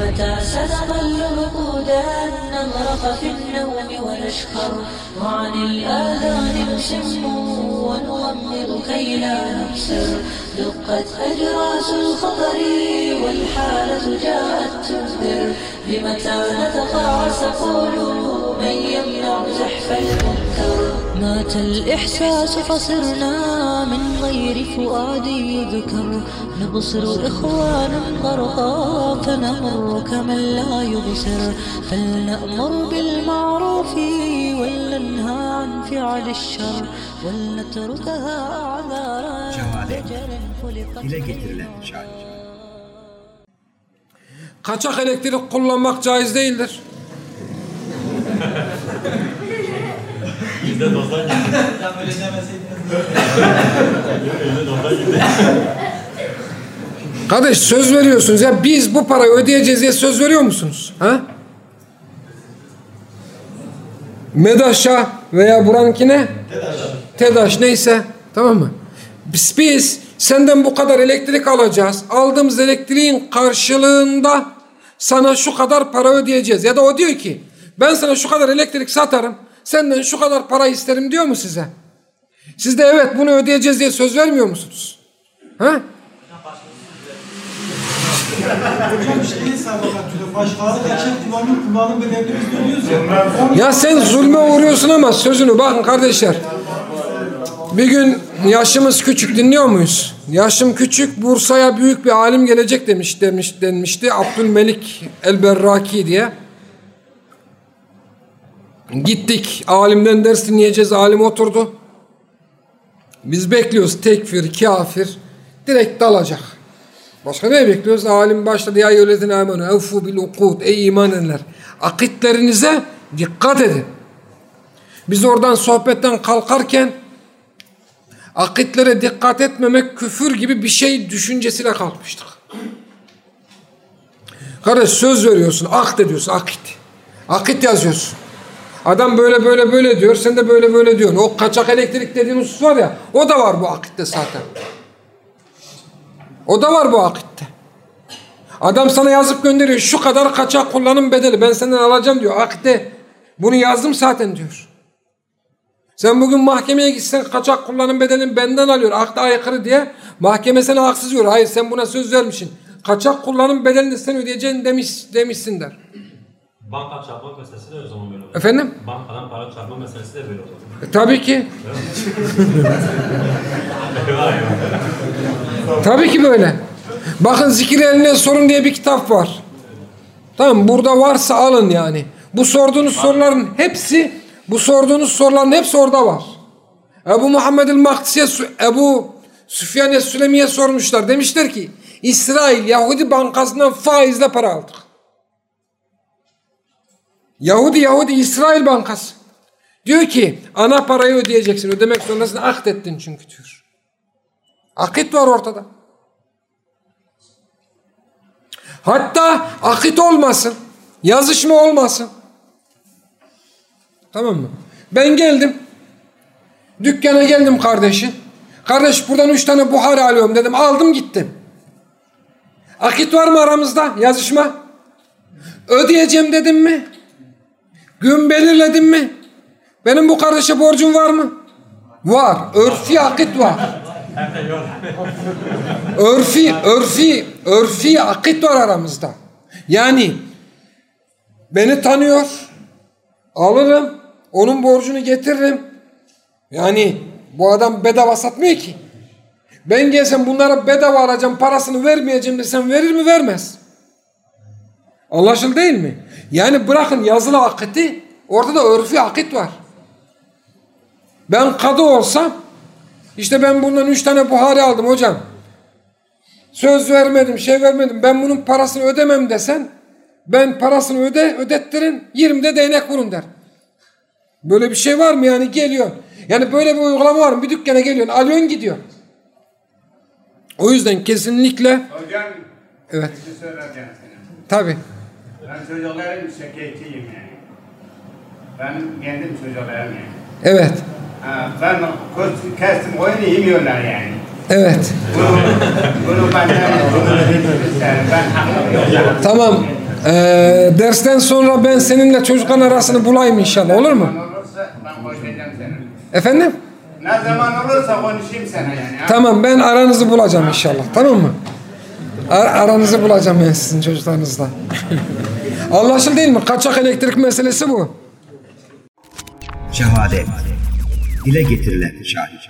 متى سنظل رقودا نغرق في النوم ونشكر وعن الآذان نسم ونغمض كي لا نبصر. دقت أجراس الخطر والحالة جاءت تنذر لمتى نتقاعس قولوا من يمنع زحف المنكر مات الإحساس فصرنا من غير فؤاد يذكر. نبصر إخوانا غرقا فنمر كمن لا يبصر. فلنأمر بالمعروف ولننهى عن فعل الشر. ولنتركها أعذارا خلقت من getirilen şair. Kaçak elektrik kullanmak caiz değildir. Yüzde doksan gitti. Doksan gitti. Kardeş söz veriyorsunuz ya biz bu parayı ödeyeceğiz diye söz veriyor musunuz? Ha? MEDAŞ'a veya buranınkine TEDAŞ neyse tamam mı? Biz, biz senden bu kadar elektrik alacağız. Aldığımız elektriğin karşılığında sana şu kadar para ödeyeceğiz. Ya da o diyor ki ben sana şu kadar elektrik satarım. Senden şu kadar para isterim diyor mu size? Siz de evet bunu ödeyeceğiz diye söz vermiyor musunuz? Ha? Hocam ya. Ya sen zulme uğruyorsun ama sözünü bakın kardeşler. Bir gün yaşımız küçük dinliyor muyuz? Yaşım küçük Bursa'ya büyük bir alim gelecek demiş demiş denmişti. Abdülmelik el-Berraki diye. Gittik alimden ders dinleyeceğiz. Alim oturdu. Biz bekliyoruz tekfir, kafir. Direkt dalacak. Başka ne bekliyoruz? Alim başladı. Ya eyyühellezine amenu evfu bil ukud. Ey iman edenler. Akitlerinize dikkat edin. Biz oradan sohbetten kalkarken akitlere dikkat etmemek küfür gibi bir şey düşüncesiyle kalkmıştık. Kardeş söz veriyorsun, akit ediyorsun, akit. Akit yazıyorsun. Adam böyle böyle böyle diyor, sen de böyle böyle diyorsun. O kaçak elektrik dediğin husus var ya, o da var bu akitte zaten. O da var bu akitte. Adam sana yazıp gönderiyor, şu kadar kaçak kullanım bedeli ben senden alacağım diyor. Akitte bunu yazdım zaten diyor. Sen bugün mahkemeye gitsen kaçak kullanım bedelini benden alıyor. Akta aykırı diye mahkeme sana haksız diyor. Hayır sen buna söz vermişsin. Kaçak kullanım bedelini sen ödeyeceksin demiş, demişsin der. Banka çarpma meselesi de o zaman böyle olur. Efendim? Bankadan para çarpma meselesi de böyle olur. E, tabii ki. Tabii ki böyle. Bakın zikir eline sorun diye bir kitap var. Tamam burada varsa alın yani. Bu sorduğunuz soruların hepsi bu sorduğunuz soruların hepsi orada var. Ebu Muhammed el-Mahdisi'ye Ebu Süfyan es-Sülemi'ye sormuşlar. Demişler ki İsrail Yahudi bankasından faizle para aldık. Yahudi Yahudi İsrail bankası. Diyor ki ana parayı ödeyeceksin. Ödemek zorundasın. Akd ettin çünkü diyor. Akit var ortada. Hatta akit olmasın. Yazışma olmasın. Tamam mı? Ben geldim. Dükkana geldim kardeşim. Kardeş buradan üç tane buhar alıyorum dedim. Aldım gittim. Akit var mı aramızda? Yazışma. Ödeyeceğim dedim mi? Gün belirledim mi? Benim bu kardeşe borcum var mı? Var. Örfi akit var. örfi, örfi, örfi akit var aramızda. Yani beni tanıyor, alırım, onun borcunu getiririm. Yani bu adam bedava satmıyor ki. Ben gelsem bunlara bedava alacağım, parasını vermeyeceğim desem verir mi vermez. Anlaşıldı değil mi? Yani bırakın yazılı akiti, orada da örfi akit var. Ben kadı olsam, işte ben bundan üç tane buhari aldım hocam. Söz vermedim, şey vermedim. Ben bunun parasını ödemem desen, ben parasını öde, ödettirin, 20'de değnek vurun der. Böyle bir şey var mı yani geliyor. Yani böyle bir uygulama var mı? Bir dükkana geliyorsun, alıyorsun gidiyor. O yüzden kesinlikle Hocam evet bir şey söyleyeceğim sana. tabi Ben çocuklarım şikayetçiyim yani. Ben kendim çocuklarım yani. evet Ha, ben kestim oyunu yemiyorlar yani. evet Bunu, bunu benden bunu. Ben hakkım yok. tamam Ee, dersten sonra ben seninle çocukların arasını bulayım inşallah olur mu? Ne olursa ben konuşacağım seni. Efendim? Ne zaman olursa konuşayım sana yani. Tamam ben aranızı bulacağım inşallah tamam mı? Ar- aranızı bulacağım ben sizin çocuklarınızla. Anlaşıldı değil mi? Kaçak elektrik meselesi bu. Şehadet. Dile getirilen şahit.